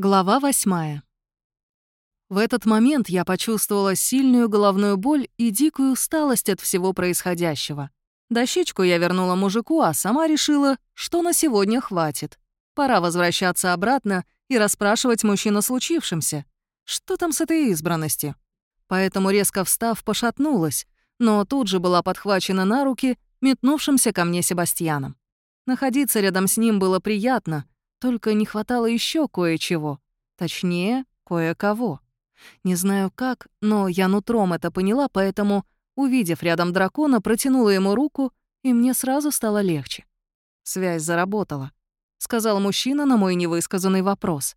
Глава восьмая. В этот момент я почувствовала сильную головную боль и дикую усталость от всего происходящего. Дощечку я вернула мужику, а сама решила, что на сегодня хватит. Пора возвращаться обратно и расспрашивать мужчину случившемся. Что там с этой избранностью? Поэтому, резко встав, пошатнулась, но тут же была подхвачена на руки метнувшимся ко мне Себастьяном. Находиться рядом с ним было приятно — только не хватало еще кое-чего. Точнее, кое-кого. Не знаю как, но я нутром это поняла, поэтому, увидев рядом дракона, протянула ему руку, и мне сразу стало легче. «Связь заработала», — сказал мужчина на мой невысказанный вопрос.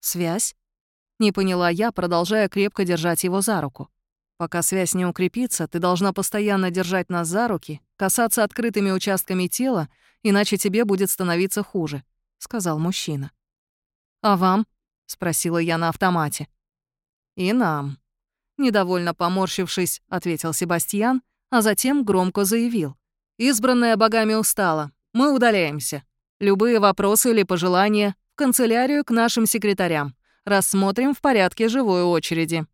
«Связь?» — не поняла я, продолжая крепко держать его за руку. «Пока связь не укрепится, ты должна постоянно держать нас за руки, касаться открытыми участками тела, иначе тебе будет становиться хуже сказал мужчина. «А вам?» — спросила я на автомате. «И нам». Недовольно поморщившись, ответил Себастьян, а затем громко заявил. «Избранная богами устала. Мы удаляемся. Любые вопросы или пожелания в канцелярию к нашим секретарям. Рассмотрим в порядке живой очереди».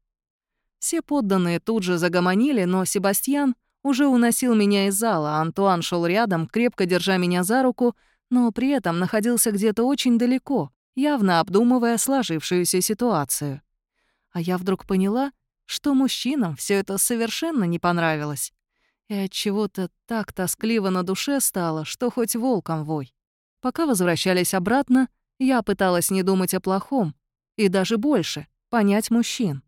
Все подданные тут же загомонили, но Себастьян уже уносил меня из зала, а Антуан шел рядом, крепко держа меня за руку но при этом находился где-то очень далеко, явно обдумывая сложившуюся ситуацию. А я вдруг поняла, что мужчинам все это совершенно не понравилось. И от чего-то так тоскливо на душе стало, что хоть волком вой. Пока возвращались обратно, я пыталась не думать о плохом, и даже больше — понять мужчин.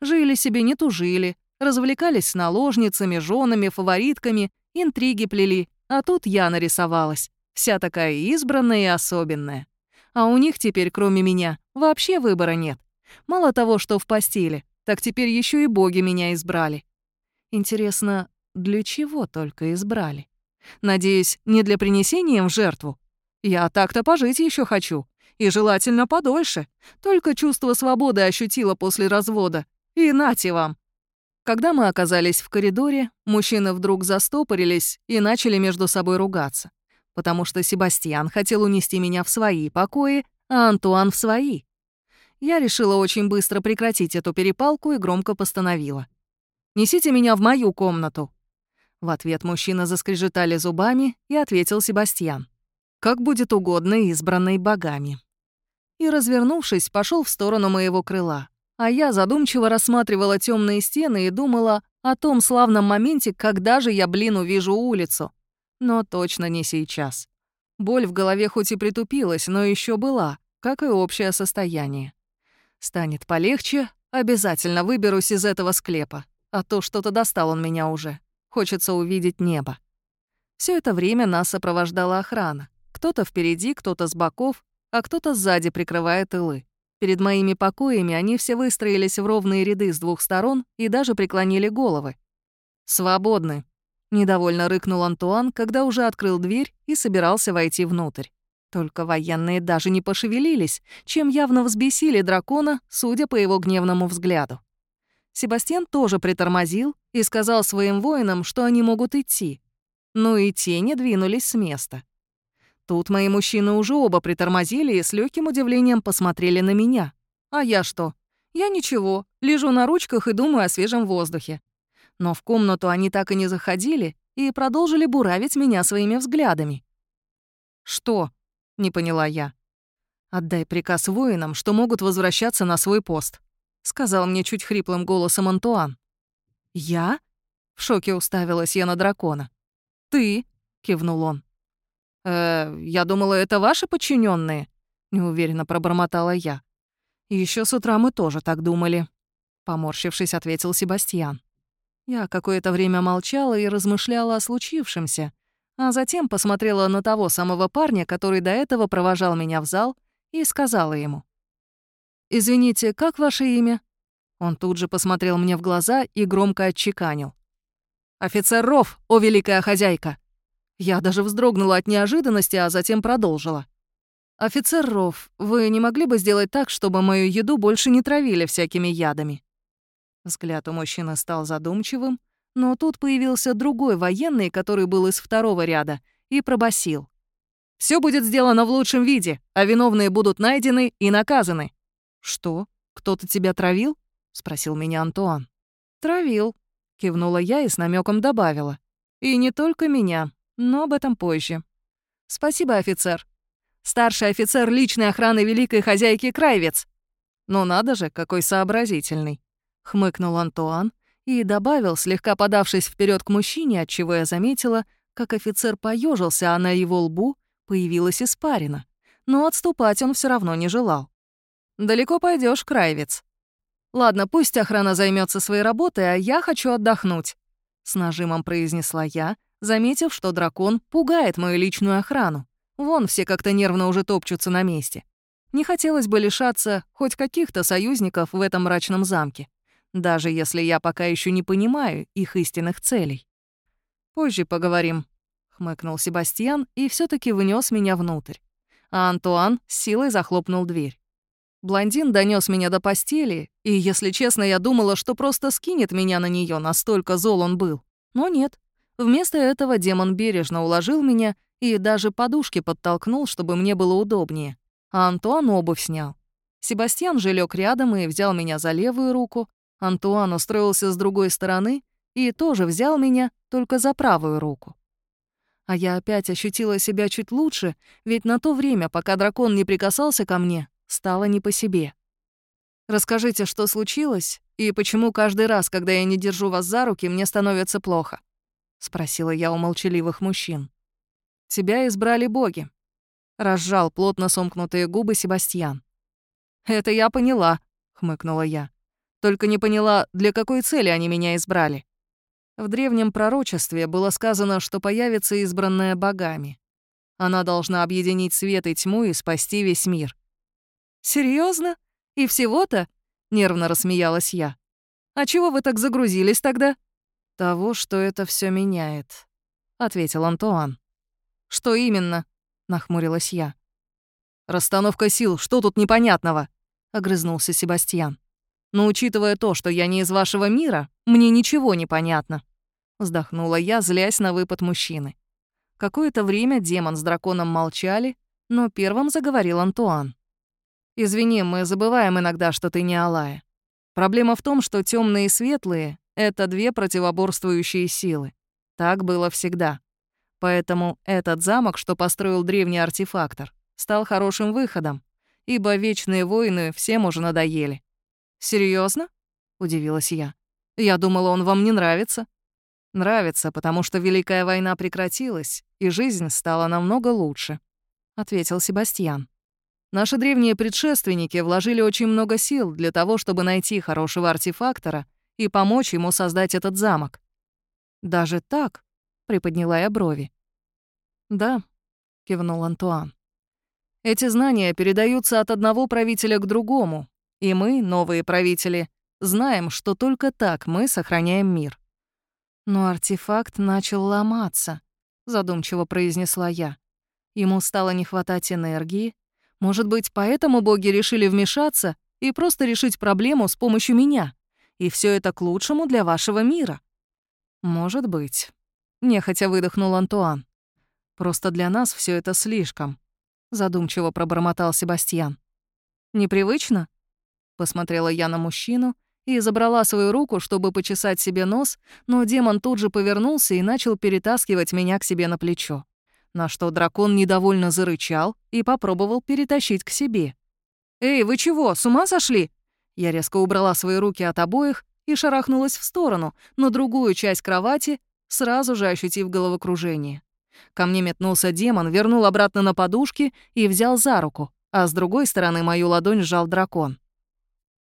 Жили себе, не тужили, развлекались с наложницами, женами, фаворитками, интриги плели, а тут я нарисовалась. Вся такая избранная и особенная. А у них теперь, кроме меня, вообще выбора нет. Мало того, что в постели, так теперь еще и боги меня избрали. Интересно, для чего только избрали? Надеюсь, не для принесения им в жертву? Я так-то пожить еще хочу. И желательно подольше. Только чувство свободы ощутила после развода. И нате вам. Когда мы оказались в коридоре, мужчины вдруг застопорились и начали между собой ругаться потому что Себастьян хотел унести меня в свои покои, а Антуан в свои. Я решила очень быстро прекратить эту перепалку и громко постановила. «Несите меня в мою комнату». В ответ мужчина заскрежетали зубами и ответил Себастьян. «Как будет угодно избранной богами». И, развернувшись, пошел в сторону моего крыла. А я задумчиво рассматривала темные стены и думала о том славном моменте, когда же я, блин, увижу улицу. Но точно не сейчас. Боль в голове хоть и притупилась, но еще была, как и общее состояние. Станет полегче, обязательно выберусь из этого склепа. А то что-то достал он меня уже. Хочется увидеть небо. Все это время нас сопровождала охрана. Кто-то впереди, кто-то с боков, а кто-то сзади прикрывает тылы. Перед моими покоями они все выстроились в ровные ряды с двух сторон и даже преклонили головы. «Свободны», Недовольно рыкнул Антуан, когда уже открыл дверь и собирался войти внутрь. Только военные даже не пошевелились, чем явно взбесили дракона, судя по его гневному взгляду. Себастьян тоже притормозил и сказал своим воинам, что они могут идти. Ну и те не двинулись с места. Тут мои мужчины уже оба притормозили и с легким удивлением посмотрели на меня. А я что? Я ничего, лежу на ручках и думаю о свежем воздухе. Но в комнату они так и не заходили и продолжили буравить меня своими взглядами. «Что?» — не поняла я. «Отдай приказ воинам, что могут возвращаться на свой пост», — сказал мне чуть хриплым голосом Антуан. «Я?» — в шоке уставилась я на дракона. «Ты?» — кивнул он. «Э, я думала, это ваши подчиненные, неуверенно пробормотала я. Еще с утра мы тоже так думали», — поморщившись, ответил Себастьян. Я какое-то время молчала и размышляла о случившемся, а затем посмотрела на того самого парня, который до этого провожал меня в зал, и сказала ему. «Извините, как ваше имя?» Он тут же посмотрел мне в глаза и громко отчеканил. «Офицер Ров, о великая хозяйка!» Я даже вздрогнула от неожиданности, а затем продолжила. «Офицер Ров, вы не могли бы сделать так, чтобы мою еду больше не травили всякими ядами?» Взгляд у мужчины стал задумчивым, но тут появился другой военный, который был из второго ряда, и пробасил. Все будет сделано в лучшем виде, а виновные будут найдены и наказаны». «Что? Кто-то тебя травил?» — спросил меня Антуан. «Травил», — кивнула я и с намеком добавила. «И не только меня, но об этом позже». «Спасибо, офицер. Старший офицер личной охраны великой хозяйки Крайвец». «Ну надо же, какой сообразительный», — хмыкнул Антуан и добавил, слегка подавшись вперед к мужчине, отчего я заметила, как офицер поежился, а на его лбу появилась испарина. Но отступать он все равно не желал. «Далеко пойдешь, Крайвец», «Ладно, пусть охрана займется своей работой, а я хочу отдохнуть», — с нажимом произнесла я, заметив, что дракон пугает мою личную охрану. Вон все как-то нервно уже топчутся на месте. Не хотелось бы лишаться хоть каких-то союзников в этом мрачном замке, даже если я пока еще не понимаю их истинных целей. «Позже поговорим», — хмыкнул Себастьян и все таки внес меня внутрь. А Антуан с силой захлопнул дверь. Блондин донес меня до постели, и, если честно, я думала, что просто скинет меня на нее, настолько зол он был. Но нет. Вместо этого демон бережно уложил меня и даже подушки подтолкнул, чтобы мне было удобнее. А Антуан обувь снял. Себастьян же лег рядом и взял меня за левую руку. Антуан устроился с другой стороны и тоже взял меня только за правую руку. А я опять ощутила себя чуть лучше, ведь на то время, пока дракон не прикасался ко мне, Стало не по себе. «Расскажите, что случилось, и почему каждый раз, когда я не держу вас за руки, мне становится плохо?» — спросила я у молчаливых мужчин. «Тебя избрали боги», — разжал плотно сомкнутые губы Себастьян. «Это я поняла», — хмыкнула я. «Только не поняла, для какой цели они меня избрали». В древнем пророчестве было сказано, что появится избранная богами. Она должна объединить свет и тьму и спасти весь мир. Серьезно? И всего-то?» — нервно рассмеялась я. «А чего вы так загрузились тогда?» «Того, что это все меняет», — ответил Антуан. «Что именно?» — нахмурилась я. «Расстановка сил, что тут непонятного?» — огрызнулся Себастьян. «Но учитывая то, что я не из вашего мира, мне ничего не понятно», — вздохнула я, злясь на выпад мужчины. Какое-то время демон с драконом молчали, но первым заговорил Антуан. Извини, мы забываем иногда, что ты не Алая. Проблема в том, что темные и светлые — это две противоборствующие силы. Так было всегда. Поэтому этот замок, что построил древний артефактор, стал хорошим выходом, ибо вечные войны всем уже надоели. Серьезно? удивилась я. «Я думала, он вам не нравится». «Нравится, потому что Великая война прекратилась, и жизнь стала намного лучше», — ответил Себастьян. Наши древние предшественники вложили очень много сил для того, чтобы найти хорошего артефактора и помочь ему создать этот замок. «Даже так?» — приподняла я брови. «Да», — кивнул Антуан. «Эти знания передаются от одного правителя к другому, и мы, новые правители, знаем, что только так мы сохраняем мир». «Но артефакт начал ломаться», — задумчиво произнесла я. Ему стало не хватать энергии, может быть, поэтому боги решили вмешаться и просто решить проблему с помощью меня? И все это к лучшему для вашего мира? Может быть. Нехотя выдохнул Антуан. Просто для нас все это слишком. Задумчиво пробормотал Себастьян. Непривычно? Посмотрела я на мужчину и забрала свою руку, чтобы почесать себе нос, но демон тут же повернулся и начал перетаскивать меня к себе на плечо на что дракон недовольно зарычал и попробовал перетащить к себе. «Эй, вы чего, с ума сошли?» Я резко убрала свои руки от обоих и шарахнулась в сторону, на другую часть кровати, сразу же ощутив головокружение. Ко мне метнулся демон, вернул обратно на подушки и взял за руку, а с другой стороны мою ладонь сжал дракон.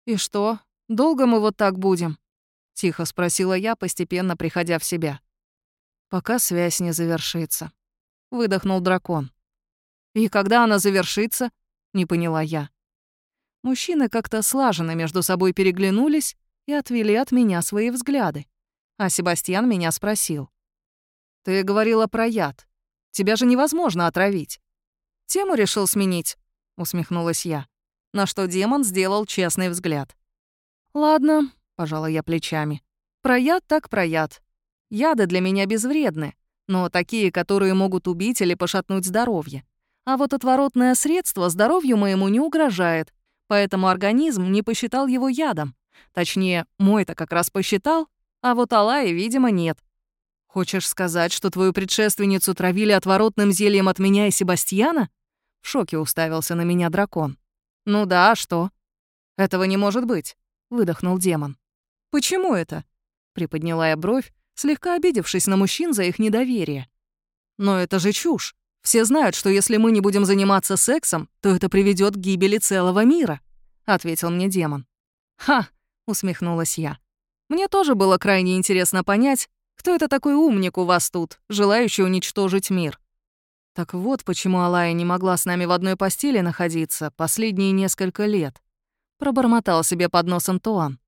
«И что, долго мы вот так будем?» — тихо спросила я, постепенно приходя в себя. «Пока связь не завершится», — выдохнул дракон. «И когда она завершится?» — не поняла я. Мужчины как-то слаженно между собой переглянулись и отвели от меня свои взгляды. А Себастьян меня спросил. «Ты говорила про яд. Тебя же невозможно отравить». «Тему решил сменить», — усмехнулась я, на что демон сделал честный взгляд. «Ладно», — пожала я плечами. «Про яд так про яд. Яды для меня безвредны, но такие, которые могут убить или пошатнуть здоровье. А вот отворотное средство здоровью моему не угрожает, поэтому организм не посчитал его ядом. Точнее, мой-то как раз посчитал, а вот Алая, видимо, нет. Хочешь сказать, что твою предшественницу травили отворотным зельем от меня и Себастьяна? В шоке уставился на меня дракон. Ну да, а что? Этого не может быть, выдохнул демон. Почему это? Приподняла я бровь, слегка обидевшись на мужчин за их недоверие. Но это же чушь. Все знают, что если мы не будем заниматься сексом, то это приведет к гибели целого мира, ответил мне демон. Ха, усмехнулась я. Мне тоже было крайне интересно понять, кто это такой умник у вас тут, желающий уничтожить мир. Так вот, почему Алая не могла с нами в одной постели находиться последние несколько лет. Пробормотал себе под носом Туан.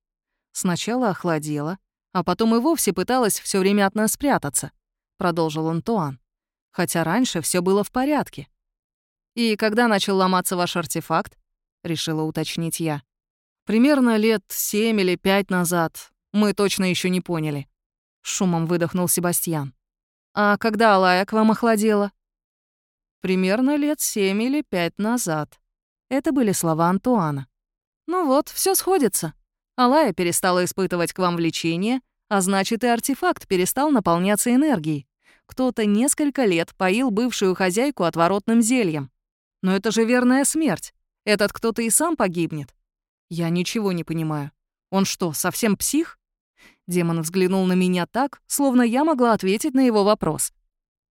Сначала охладела, а потом и вовсе пыталась все время от нас спрятаться, продолжил он Туан. Хотя раньше все было в порядке. И когда начал ломаться ваш артефакт? решила уточнить я. Примерно лет семь или пять назад. Мы точно еще не поняли. Шумом выдохнул Себастьян. А когда Алая к вам охладела? Примерно лет семь или пять назад. Это были слова Антуана. Ну вот, все сходится. Алая перестала испытывать к вам влечение, а значит и артефакт перестал наполняться энергией. Кто-то несколько лет поил бывшую хозяйку отворотным зельем. Но это же верная смерть. Этот кто-то и сам погибнет. Я ничего не понимаю. Он что, совсем псих? Демон взглянул на меня так, словно я могла ответить на его вопрос.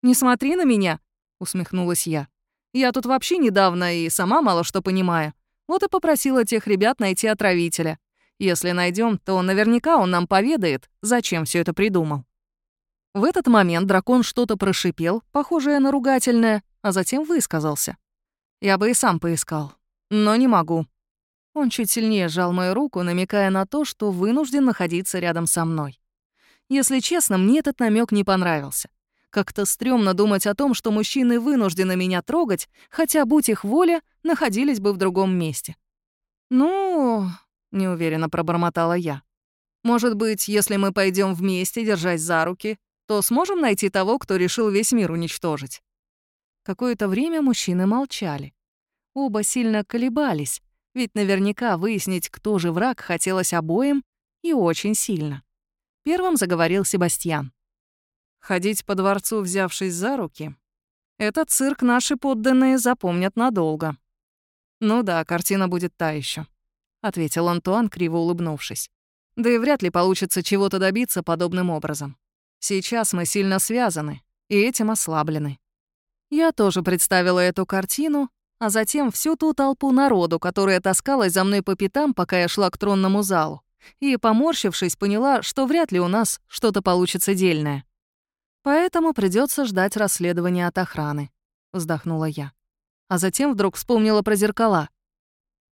«Не смотри на меня», — усмехнулась я. «Я тут вообще недавно и сама мало что понимаю. Вот и попросила тех ребят найти отравителя. Если найдем, то наверняка он нам поведает, зачем все это придумал». В этот момент дракон что-то прошипел, похожее на ругательное, а затем высказался. «Я бы и сам поискал, но не могу. Он чуть сильнее сжал мою руку, намекая на то, что вынужден находиться рядом со мной. Если честно, мне этот намек не понравился. Как-то стрёмно думать о том, что мужчины вынуждены меня трогать, хотя, будь их воля, находились бы в другом месте. «Ну...» — неуверенно пробормотала я. «Может быть, если мы пойдем вместе, держась за руки, то сможем найти того, кто решил весь мир уничтожить?» Какое-то время мужчины молчали. Оба сильно колебались, ведь наверняка выяснить, кто же враг, хотелось обоим и очень сильно. Первым заговорил Себастьян. «Ходить по дворцу, взявшись за руки, этот цирк наши подданные запомнят надолго». «Ну да, картина будет та еще, ответил Антуан, криво улыбнувшись. «Да и вряд ли получится чего-то добиться подобным образом. Сейчас мы сильно связаны и этим ослаблены». Я тоже представила эту картину а затем всю ту толпу народу, которая таскалась за мной по пятам, пока я шла к тронному залу, и, поморщившись, поняла, что вряд ли у нас что-то получится дельное. «Поэтому придется ждать расследования от охраны», — вздохнула я. А затем вдруг вспомнила про зеркала.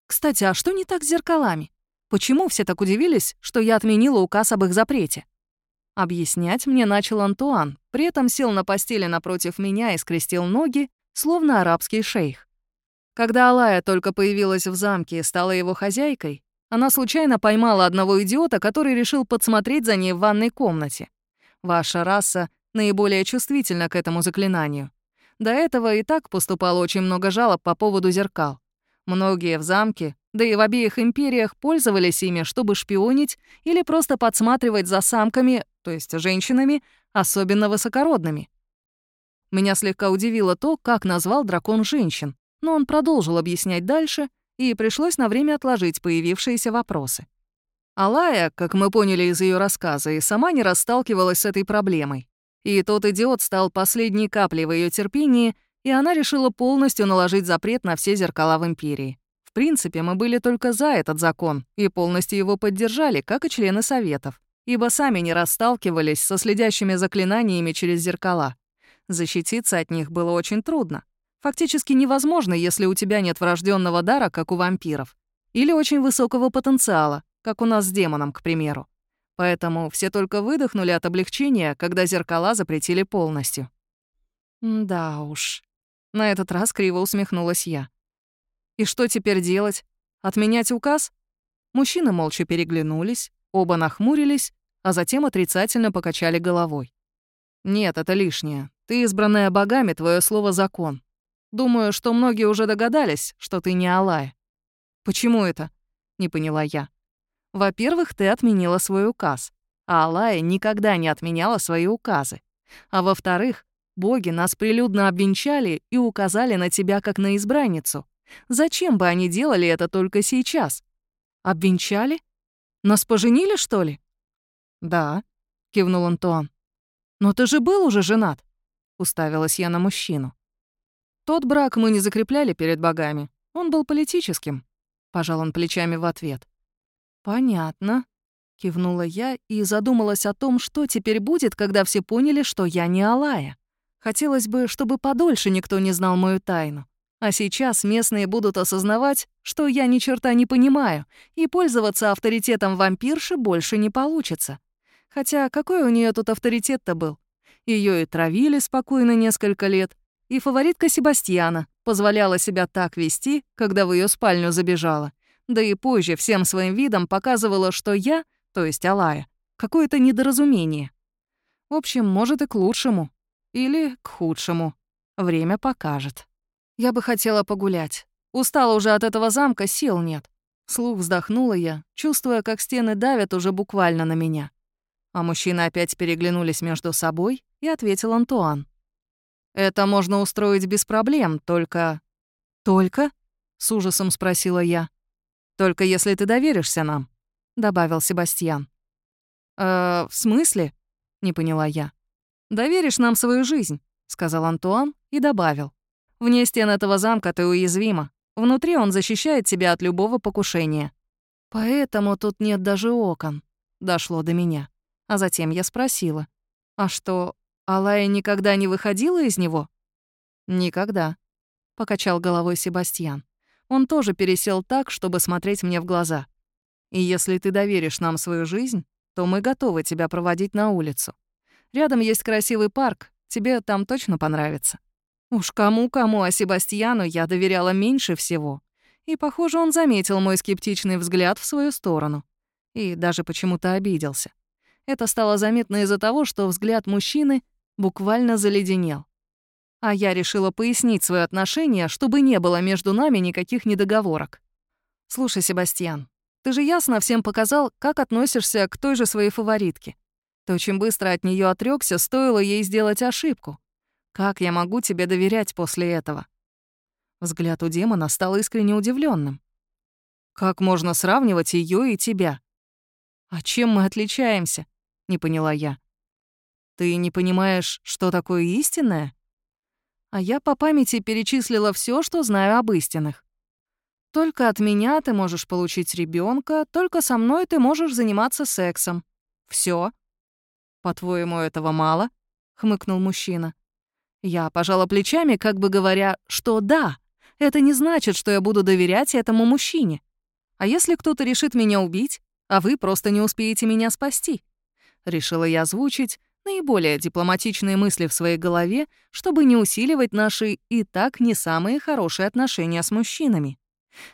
«Кстати, а что не так с зеркалами? Почему все так удивились, что я отменила указ об их запрете?» Объяснять мне начал Антуан, при этом сел на постели напротив меня и скрестил ноги, словно арабский шейх. Когда Алая только появилась в замке и стала его хозяйкой, она случайно поймала одного идиота, который решил подсмотреть за ней в ванной комнате. Ваша раса наиболее чувствительна к этому заклинанию. До этого и так поступало очень много жалоб по поводу зеркал. Многие в замке, да и в обеих империях пользовались ими, чтобы шпионить или просто подсматривать за самками, то есть женщинами, особенно высокородными. Меня слегка удивило то, как назвал дракон женщин но он продолжил объяснять дальше, и пришлось на время отложить появившиеся вопросы. Алая, как мы поняли из ее рассказа, и сама не расталкивалась с этой проблемой. И тот идиот стал последней каплей в ее терпении, и она решила полностью наложить запрет на все зеркала в Империи. В принципе, мы были только за этот закон и полностью его поддержали, как и члены Советов, ибо сами не расталкивались со следящими заклинаниями через зеркала. Защититься от них было очень трудно. Фактически невозможно, если у тебя нет врожденного дара, как у вампиров. Или очень высокого потенциала, как у нас с демоном, к примеру. Поэтому все только выдохнули от облегчения, когда зеркала запретили полностью. Да уж. На этот раз криво усмехнулась я. И что теперь делать? Отменять указ? Мужчины молча переглянулись, оба нахмурились, а затем отрицательно покачали головой. «Нет, это лишнее. Ты, избранная богами, твое слово — закон. Думаю, что многие уже догадались, что ты не Алая». «Почему это?» — не поняла я. «Во-первых, ты отменила свой указ, а Алая никогда не отменяла свои указы. А во-вторых, боги нас прилюдно обвенчали и указали на тебя как на избранницу. Зачем бы они делали это только сейчас? Обвенчали? Нас поженили, что ли?» «Да», — кивнул Антуан. «Но ты же был уже женат», — уставилась я на мужчину. Тот брак мы не закрепляли перед богами. Он был политическим. Пожал он плечами в ответ. Понятно. Кивнула я и задумалась о том, что теперь будет, когда все поняли, что я не Алая. Хотелось бы, чтобы подольше никто не знал мою тайну. А сейчас местные будут осознавать, что я ни черта не понимаю, и пользоваться авторитетом вампирши больше не получится. Хотя какой у нее тут авторитет-то был? Ее и травили спокойно несколько лет, и фаворитка Себастьяна позволяла себя так вести, когда в ее спальню забежала. Да и позже всем своим видом показывала, что я, то есть Алая, какое-то недоразумение. В общем, может и к лучшему. Или к худшему. Время покажет. Я бы хотела погулять. Устала уже от этого замка, сил нет. Слух вздохнула я, чувствуя, как стены давят уже буквально на меня. А мужчины опять переглянулись между собой, и ответил Антуан. Это можно устроить без проблем, только...» «Только?» — с ужасом спросила я. «Только если ты доверишься нам», — добавил Себастьян. «Э, в смысле?» — не поняла я. «Доверишь нам свою жизнь», — сказал Антуан и добавил. «Вне стен этого замка ты уязвима. Внутри он защищает тебя от любого покушения. Поэтому тут нет даже окон», — дошло до меня. А затем я спросила. «А что, Алая никогда не выходила из него? Никогда, покачал головой Себастьян. Он тоже пересел так, чтобы смотреть мне в глаза. И если ты доверишь нам свою жизнь, то мы готовы тебя проводить на улицу. Рядом есть красивый парк, тебе там точно понравится. Уж кому-кому, а Себастьяну я доверяла меньше всего. И, похоже, он заметил мой скептичный взгляд в свою сторону. И даже почему-то обиделся. Это стало заметно из-за того, что взгляд мужчины буквально заледенел. А я решила пояснить свое отношение, чтобы не было между нами никаких недоговорок. «Слушай, Себастьян, ты же ясно всем показал, как относишься к той же своей фаворитке. Ты очень быстро от нее отрёкся, стоило ей сделать ошибку. Как я могу тебе доверять после этого?» Взгляд у демона стал искренне удивленным. «Как можно сравнивать ее и тебя?» «А чем мы отличаемся?» — не поняла я. Ты не понимаешь, что такое истинное? А я по памяти перечислила все, что знаю об истинных. Только от меня ты можешь получить ребенка, только со мной ты можешь заниматься сексом. Все. По-твоему, этого мало? хмыкнул мужчина. Я пожала плечами, как бы говоря, что да, это не значит, что я буду доверять этому мужчине. А если кто-то решит меня убить, а вы просто не успеете меня спасти? Решила я озвучить, наиболее дипломатичные мысли в своей голове, чтобы не усиливать наши и так не самые хорошие отношения с мужчинами.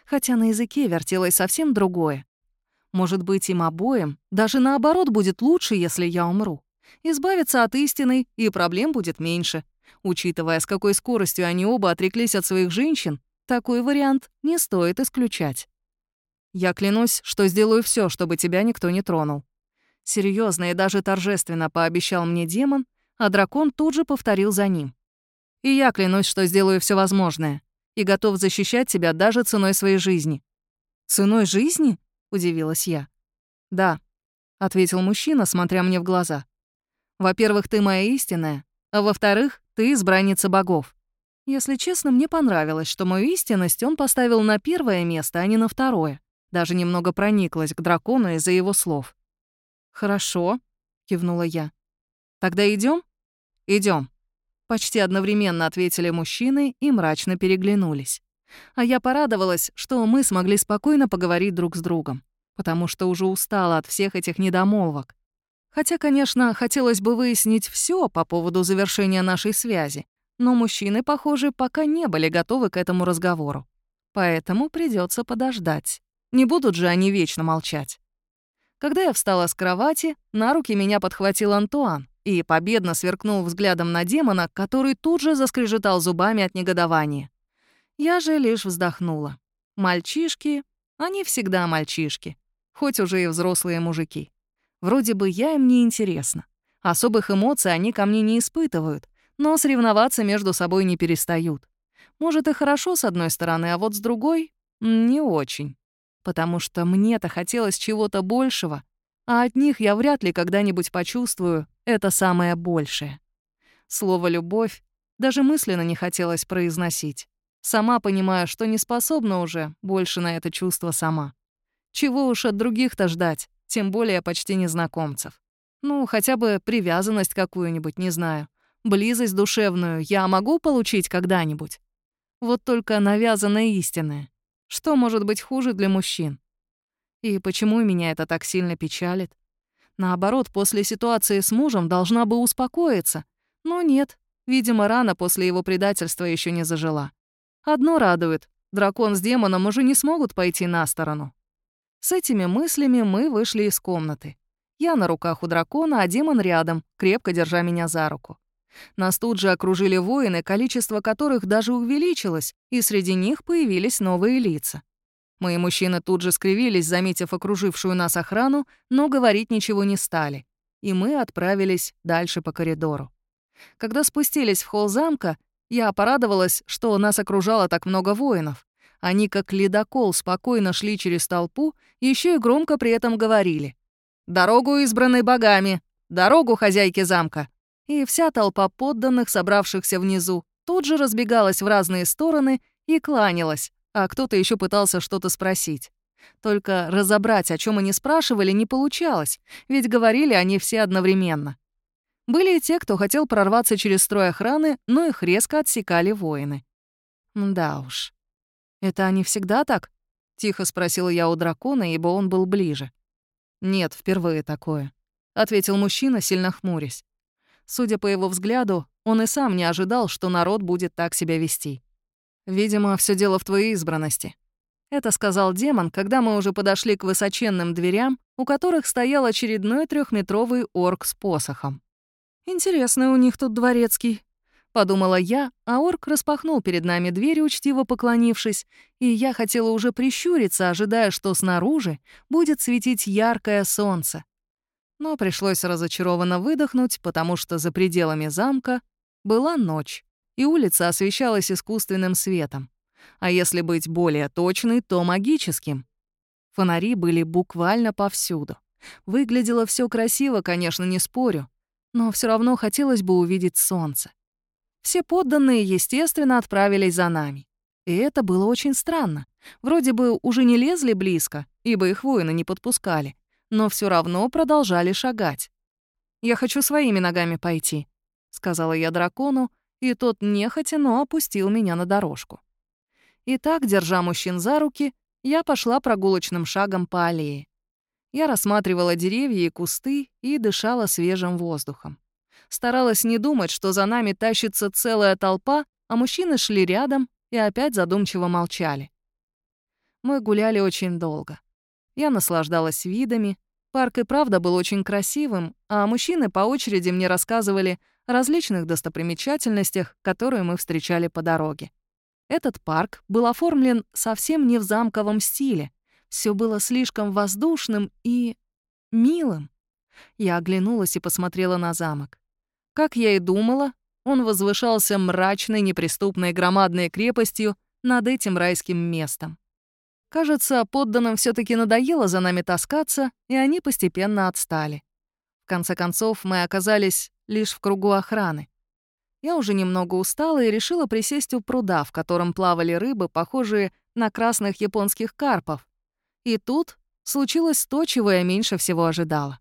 Хотя на языке вертелось совсем другое. Может быть, им обоим даже наоборот будет лучше, если я умру. Избавиться от истины, и проблем будет меньше. Учитывая, с какой скоростью они оба отреклись от своих женщин, такой вариант не стоит исключать. Я клянусь, что сделаю все, чтобы тебя никто не тронул. Серьезно и даже торжественно пообещал мне демон, а дракон тут же повторил за ним. «И я клянусь, что сделаю все возможное и готов защищать тебя даже ценой своей жизни». «Ценой жизни?» — удивилась я. «Да», — ответил мужчина, смотря мне в глаза. «Во-первых, ты моя истинная, а во-вторых, ты избранница богов. Если честно, мне понравилось, что мою истинность он поставил на первое место, а не на второе. Даже немного прониклась к дракону из-за его слов. «Хорошо», — кивнула я. «Тогда идем? Идем. Почти одновременно ответили мужчины и мрачно переглянулись. А я порадовалась, что мы смогли спокойно поговорить друг с другом, потому что уже устала от всех этих недомолвок. Хотя, конечно, хотелось бы выяснить все по поводу завершения нашей связи, но мужчины, похоже, пока не были готовы к этому разговору. Поэтому придется подождать. Не будут же они вечно молчать. Когда я встала с кровати, на руки меня подхватил Антуан и победно сверкнул взглядом на демона, который тут же заскрежетал зубами от негодования. Я же лишь вздохнула. Мальчишки, они всегда мальчишки, хоть уже и взрослые мужики. Вроде бы я им не интересна. Особых эмоций они ко мне не испытывают, но соревноваться между собой не перестают. Может, и хорошо с одной стороны, а вот с другой — не очень. Потому что мне-то хотелось чего-то большего, а от них я вряд ли когда-нибудь почувствую это самое большее. Слово «любовь» даже мысленно не хотелось произносить. Сама понимаю, что не способна уже больше на это чувство сама. Чего уж от других-то ждать, тем более почти незнакомцев. Ну, хотя бы привязанность какую-нибудь, не знаю. Близость душевную я могу получить когда-нибудь? Вот только навязанное истинное. Что может быть хуже для мужчин? И почему меня это так сильно печалит? Наоборот, после ситуации с мужем должна бы успокоиться. Но нет, видимо, рана после его предательства еще не зажила. Одно радует — дракон с демоном уже не смогут пойти на сторону. С этими мыслями мы вышли из комнаты. Я на руках у дракона, а демон рядом, крепко держа меня за руку. Нас тут же окружили воины, количество которых даже увеличилось, и среди них появились новые лица. Мои мужчины тут же скривились, заметив окружившую нас охрану, но говорить ничего не стали. И мы отправились дальше по коридору. Когда спустились в холл замка, я порадовалась, что нас окружало так много воинов. Они, как ледокол, спокойно шли через толпу, еще и громко при этом говорили. «Дорогу избранной богами! Дорогу хозяйки замка!» И вся толпа подданных, собравшихся внизу, тут же разбегалась в разные стороны и кланялась, а кто-то еще пытался что-то спросить. Только разобрать, о чем они спрашивали, не получалось, ведь говорили они все одновременно. Были и те, кто хотел прорваться через строй охраны, но их резко отсекали воины. Да уж. «Это они всегда так?» — тихо спросила я у дракона, ибо он был ближе. «Нет, впервые такое», — ответил мужчина, сильно хмурясь. Судя по его взгляду, он и сам не ожидал, что народ будет так себя вести. «Видимо, все дело в твоей избранности». Это сказал демон, когда мы уже подошли к высоченным дверям, у которых стоял очередной трехметровый орк с посохом. «Интересный у них тут дворецкий», — подумала я, а орк распахнул перед нами дверь, учтиво поклонившись, и я хотела уже прищуриться, ожидая, что снаружи будет светить яркое солнце. Но пришлось разочарованно выдохнуть, потому что за пределами замка была ночь и улица освещалась искусственным светом. А если быть более точной, то магическим. Фонари были буквально повсюду. Выглядело все красиво, конечно, не спорю, но все равно хотелось бы увидеть солнце. Все подданные, естественно, отправились за нами. И это было очень странно. Вроде бы уже не лезли близко, ибо их воины не подпускали, но все равно продолжали шагать. «Я хочу своими ногами пойти», — сказала я дракону, и тот нехотя, но опустил меня на дорожку. И так, держа мужчин за руки, я пошла прогулочным шагом по аллее. Я рассматривала деревья и кусты и дышала свежим воздухом. Старалась не думать, что за нами тащится целая толпа, а мужчины шли рядом и опять задумчиво молчали. Мы гуляли очень долго. Я наслаждалась видами. Парк и правда был очень красивым, а мужчины по очереди мне рассказывали различных достопримечательностях, которые мы встречали по дороге. Этот парк был оформлен совсем не в замковом стиле. Все было слишком воздушным и... милым. Я оглянулась и посмотрела на замок. Как я и думала, он возвышался мрачной, неприступной громадной крепостью над этим райским местом. Кажется, подданным все таки надоело за нами таскаться, и они постепенно отстали. В конце концов, мы оказались лишь в кругу охраны. Я уже немного устала и решила присесть у пруда, в котором плавали рыбы, похожие на красных японских карпов. И тут случилось то, чего я меньше всего ожидала.